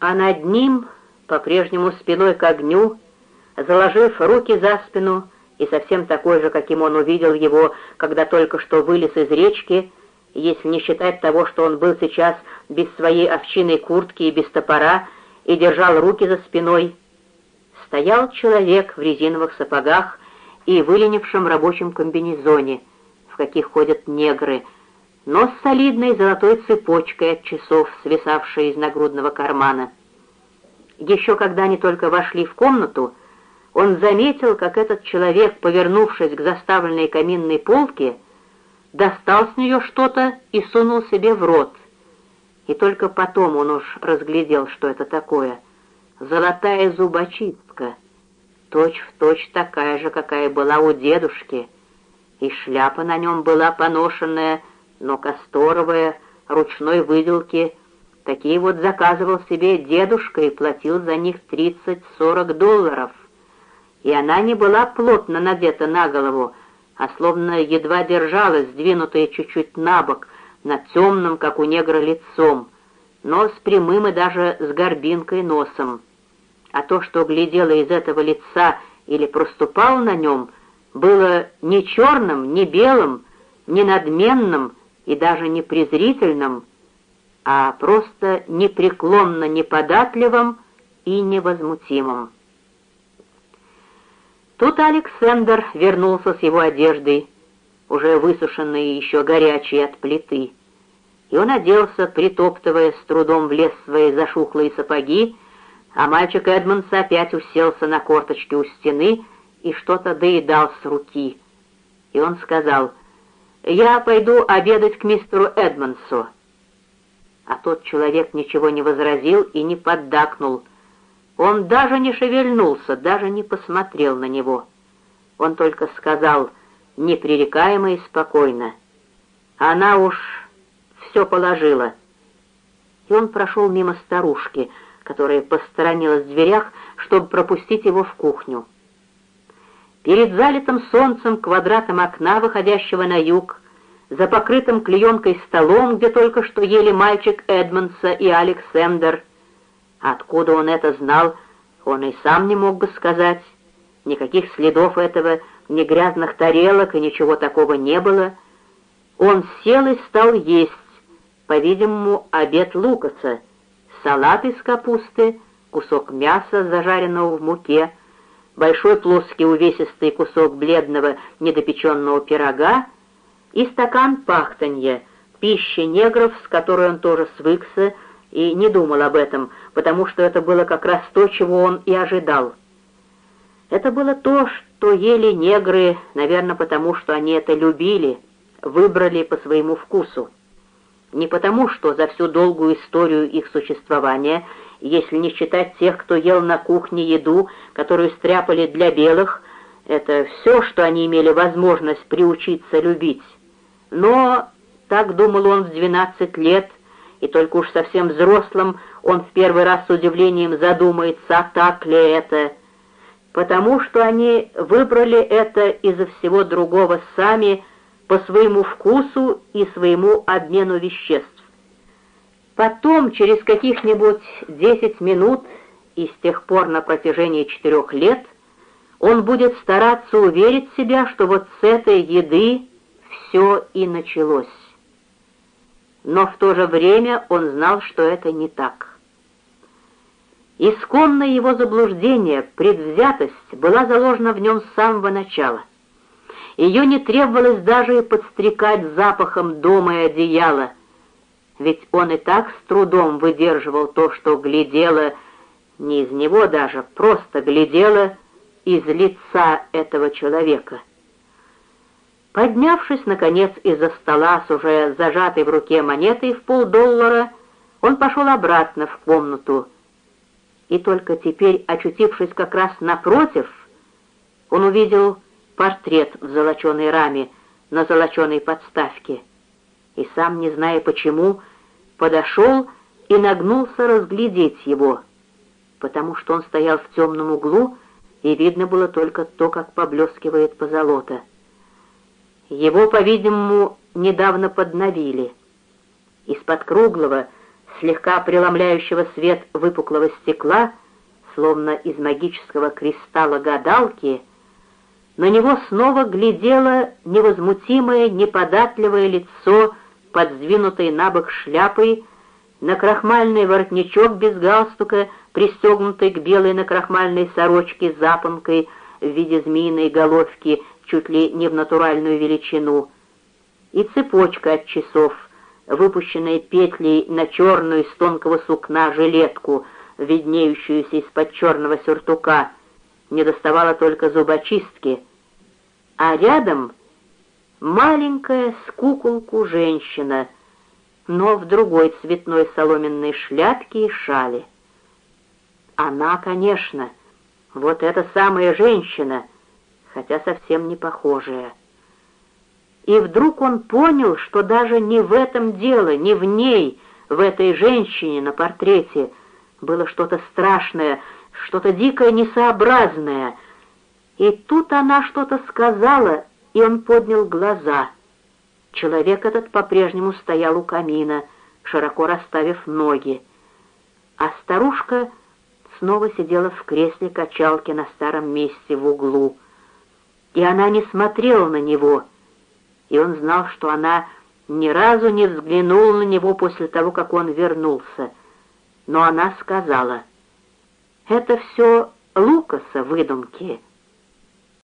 а над ним, по-прежнему спиной к огню, заложив руки за спину и совсем такой же, каким он увидел его, когда только что вылез из речки, если не считать того, что он был сейчас без своей овчиной куртки и без топора и держал руки за спиной, стоял человек в резиновых сапогах и выленившем рабочем комбинезоне, в каких ходят негры, но с солидной золотой цепочкой от часов, свисавшей из нагрудного кармана. Еще когда они только вошли в комнату, он заметил, как этот человек, повернувшись к заставленной каминной полке, достал с нее что-то и сунул себе в рот. И только потом он уж разглядел, что это такое. Золотая зубочистка, точь-в-точь точь такая же, какая была у дедушки, и шляпа на нем была поношенная, но касторовая, ручной выделки. Такие вот заказывал себе дедушка и платил за них 30-40 долларов. И она не была плотно надета на голову, а словно едва держалась, сдвинутая чуть-чуть на бок, над темным, как у негра, лицом, но с прямым и даже с горбинкой носом. А то, что глядело из этого лица или проступало на нем, было не черным, не белым, не надменным и даже не презрительным, а просто непреклонно неподатливым и невозмутимым. Тут Александр вернулся с его одеждой, уже высушенной и еще горячей от плиты, и он оделся, притоптывая с трудом в лес свои зашухлые сапоги, а мальчик Эдмонс опять уселся на корточке у стены и что-то доедал с руки. И он сказал, «Я пойду обедать к мистеру Эдмонсу». А тот человек ничего не возразил и не поддакнул — он даже не шевельнулся, даже не посмотрел на него. Он только сказал непререкаемо и спокойно. Она уж все положила. И он прошел мимо старушки, которая посторонилась в дверях, чтобы пропустить его в кухню. Перед залитым солнцем квадратом окна, выходящего на юг, за покрытым клеенкой столом, где только что ели мальчик Эдмонса и Александр, Откуда он это знал, он и сам не мог бы сказать. Никаких следов этого, ни грязных тарелок и ничего такого не было. Он сел и стал есть, по-видимому, обед Лукаса, салат из капусты, кусок мяса, зажаренного в муке, большой плоский увесистый кусок бледного недопеченного пирога и стакан пахтанья, пищи негров, с которой он тоже свыкся, и не думал об этом, потому что это было как раз то, чего он и ожидал. Это было то, что ели негры, наверное, потому что они это любили, выбрали по своему вкусу. Не потому, что за всю долгую историю их существования, если не считать тех, кто ел на кухне еду, которую стряпали для белых, это все, что они имели возможность приучиться любить. Но, так думал он в 12 лет, и только уж совсем взрослым он в первый раз с удивлением задумается, а так ли это, потому что они выбрали это из-за всего другого сами по своему вкусу и своему обмену веществ. Потом, через каких-нибудь десять минут, и с тех пор на протяжении четырех лет, он будет стараться уверить себя, что вот с этой еды все и началось но в то же время он знал, что это не так. Исконное его заблуждение, предвзятость была заложена в нем с самого начала. Ее не требовалось даже и подстрекать запахом дома и одеяла, ведь он и так с трудом выдерживал то, что глядело, не из него даже, просто глядело из лица этого человека. Поднявшись, наконец, из-за стола с уже зажатой в руке монетой в полдоллара, он пошел обратно в комнату. И только теперь, очутившись как раз напротив, он увидел портрет в золоченой раме на золоченой подставке. И сам, не зная почему, подошел и нагнулся разглядеть его, потому что он стоял в темном углу, и видно было только то, как поблескивает позолота. Его, по-видимому, недавно подновили. Из-под круглого, слегка преломляющего свет выпуклого стекла, словно из магического кристалла гадалки, на него снова глядело невозмутимое, неподатливое лицо под сдвинутой на бок шляпой, на крахмальный воротничок без галстука, пристегнутый к белой накрахмальной сорочке запонкой в виде змеиной головки чуть ли не в натуральную величину, и цепочка от часов, выпущенная петлей на черную из тонкого сукна жилетку, виднеющуюся из-под черного сюртука, не доставала только зубочистки, а рядом маленькая скуколку женщина, но в другой цветной соломенной шляпке и шале. Она, конечно, вот эта самая женщина, хотя совсем не похожая. И вдруг он понял, что даже не в этом дело, не в ней, в этой женщине на портрете было что-то страшное, что-то дикое несообразное. И тут она что-то сказала, и он поднял глаза. Человек этот по-прежнему стоял у камина, широко расставив ноги. А старушка снова сидела в кресле качалки на старом месте в углу. И она не смотрела на него — и он знал, что она ни разу не взглянула на него после того, как он вернулся. Но она сказала, «Это все Лукаса выдумки».